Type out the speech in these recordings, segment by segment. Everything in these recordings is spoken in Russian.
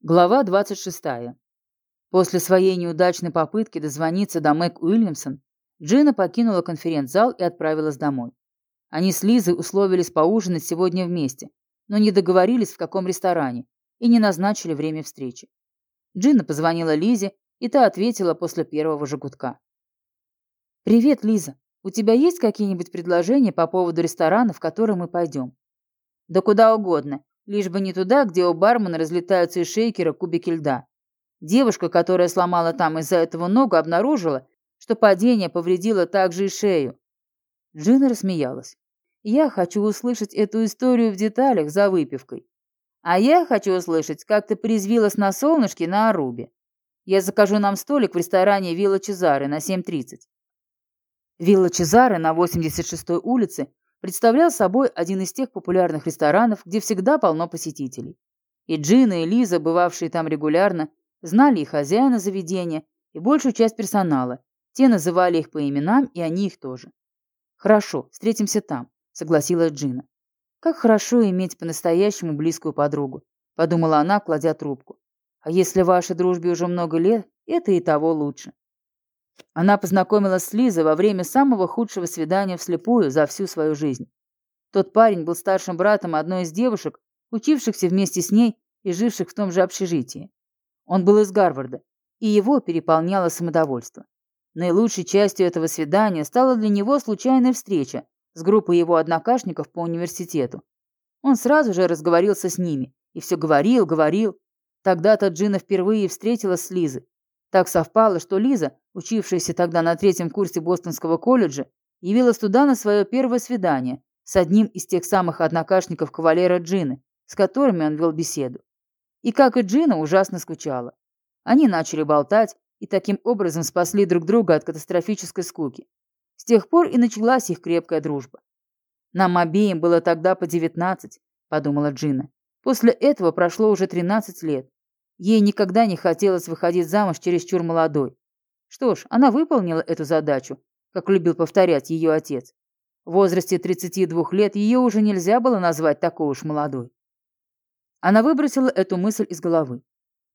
Глава 26. После своей неудачной попытки дозвониться до Мэг Уильямсон, Джина покинула конференц-зал и отправилась домой. Они с Лизой условились поужинать сегодня вместе, но не договорились, в каком ресторане, и не назначили время встречи. Джина позвонила Лизе, и та ответила после первого же «Привет, Лиза. У тебя есть какие-нибудь предложения по поводу ресторана, в который мы пойдем?» «Да куда угодно. Лишь бы не туда, где у бармена разлетаются из шейкера кубики льда. Девушка, которая сломала там из-за этого ногу, обнаружила, что падение повредило также и шею. Джина рассмеялась. «Я хочу услышать эту историю в деталях за выпивкой. А я хочу услышать, как ты призвилась на солнышке на Арубе. Я закажу нам столик в ресторане Вилла Чезары на 7.30». Вилла Чезары на 86-й улице представлял собой один из тех популярных ресторанов, где всегда полно посетителей. И Джина, и Лиза, бывавшие там регулярно, знали и хозяина заведения, и большую часть персонала. Те называли их по именам, и они их тоже. «Хорошо, встретимся там», — согласилась Джина. «Как хорошо иметь по-настоящему близкую подругу», — подумала она, кладя трубку. «А если вашей дружбе уже много лет, это и того лучше». Она познакомилась с Лизой во время самого худшего свидания вслепую за всю свою жизнь. Тот парень был старшим братом одной из девушек, учившихся вместе с ней и живших в том же общежитии. Он был из Гарварда, и его переполняло самодовольство. Наилучшей частью этого свидания стала для него случайная встреча с группой его однокашников по университету. Он сразу же разговорился с ними и все говорил, говорил. Тогда-то Джина впервые встретилась с Лизой. Так совпало, что Лиза, учившаяся тогда на третьем курсе Бостонского колледжа, явилась туда на свое первое свидание с одним из тех самых однокашников кавалера Джины, с которыми он вел беседу. И, как и Джина, ужасно скучала. Они начали болтать и таким образом спасли друг друга от катастрофической скуки. С тех пор и началась их крепкая дружба. «Нам обеим было тогда по девятнадцать», — подумала Джина. После этого прошло уже тринадцать лет. Ей никогда не хотелось выходить замуж чересчур молодой. Что ж, она выполнила эту задачу, как любил повторять ее отец. В возрасте 32 лет ее уже нельзя было назвать такой уж молодой. Она выбросила эту мысль из головы.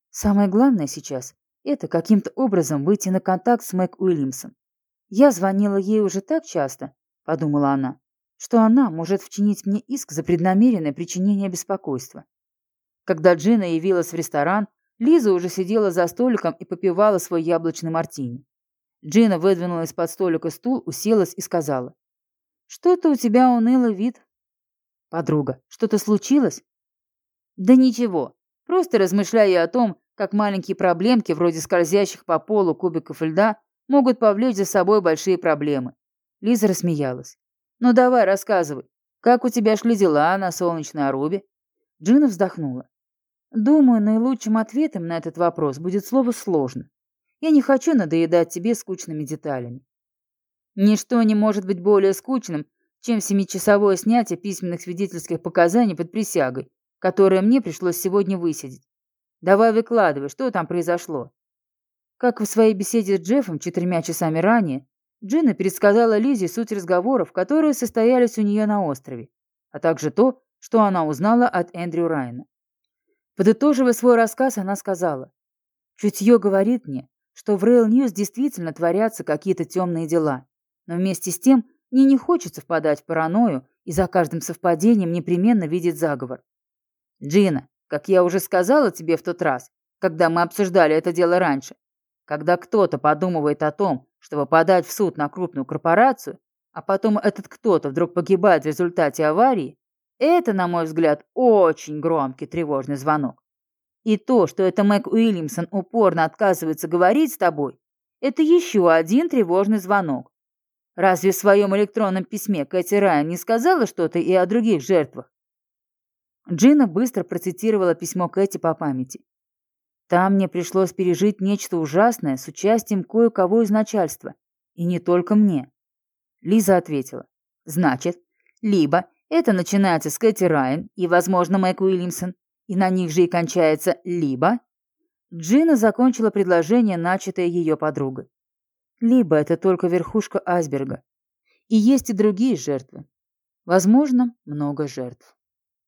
Самое главное сейчас – это каким-то образом выйти на контакт с Мэг Уильямсон. Я звонила ей уже так часто, подумала она, что она может вчинить мне иск за преднамеренное причинение беспокойства. Когда Джина явилась в ресторан, Лиза уже сидела за столиком и попивала свой яблочный мартини. Джина выдвинула из-под столика стул, уселась и сказала. «Что-то у тебя унылый вид». «Подруга, что-то случилось?» «Да ничего. Просто размышляя о том, как маленькие проблемки, вроде скользящих по полу кубиков льда, могут повлечь за собой большие проблемы». Лиза рассмеялась. «Ну давай, рассказывай. Как у тебя шли дела на солнечной Арубе?» Джина вздохнула. Думаю, наилучшим ответом на этот вопрос будет слово «сложно». Я не хочу надоедать тебе скучными деталями. Ничто не может быть более скучным, чем семичасовое снятие письменных свидетельских показаний под присягой, которое мне пришлось сегодня высидеть. Давай выкладывай, что там произошло. Как в своей беседе с Джеффом четырьмя часами ранее, Джина пересказала Лизе суть разговоров, которые состоялись у нее на острове, а также то, что она узнала от Эндрю Райана. Подытоживая свой рассказ, она сказала, «Чутье говорит мне, что в Rail News действительно творятся какие-то темные дела, но вместе с тем мне не хочется впадать в паранойю и за каждым совпадением непременно видеть заговор. Джина, как я уже сказала тебе в тот раз, когда мы обсуждали это дело раньше, когда кто-то подумывает о том, чтобы подать в суд на крупную корпорацию, а потом этот кто-то вдруг погибает в результате аварии, это, на мой взгляд, очень громкий тревожный звонок. И то, что это Мэг Уильямсон упорно отказывается говорить с тобой, это еще один тревожный звонок. Разве в своем электронном письме Кэти Райан не сказала что-то и о других жертвах? Джина быстро процитировала письмо Кэти по памяти. Там мне пришлось пережить нечто ужасное с участием кое-кого из начальства. И не только мне. Лиза ответила. Значит, либо это начинается с Кэти Райан и, возможно, Мэг Уильямсон, и на них же и кончается либо... Джина закончила предложение, начатое ее подругой. Либо это только верхушка айсберга. И есть и другие жертвы. Возможно, много жертв.